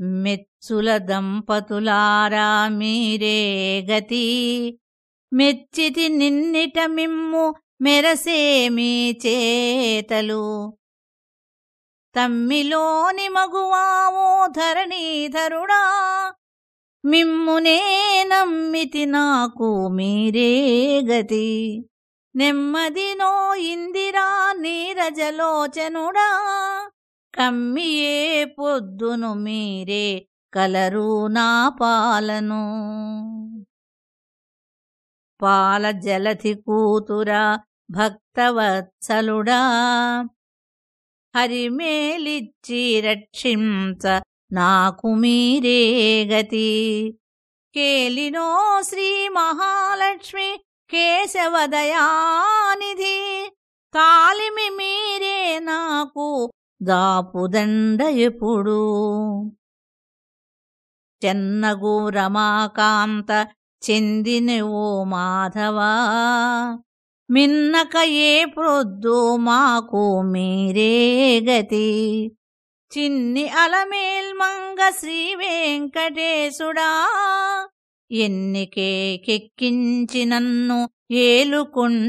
మెచ్చుల దంపతులారా మీరే గతి. మెచ్చితి నిన్నిట మిమ్ము మెరసే మీ చేతలు. తమ్మిలోని మగువావో ధరణీధరుడా మిమ్మునే నమ్మితి నాకు మీరే గతి. నెమ్మదినో ఇందిరా నీరజలోచనుడా. కమ్మియే పొద్దును మీరే కలరు నా పాలను. పాల జలధి కూతురా భక్తవత్సలుడా హరిమేలిచ్చి రక్షించ నాకు మీరే గతి. కేలినో శ్రీ మహాలక్ష్మి కేశవదయానిధి దాపుదండ ఎప్పుడు చెన్నగు రమాకాంత చెందిన ఓ మాధవా. మిన్నక ఏ ప్రొద్దు మాకు మీరే గతి. చిన్ని అలమేల్మంగ శ్రీ వెంకటేశుడా. ఎన్నికే కెక్కించి నన్ను ఏలుకుంటిరిదిగో.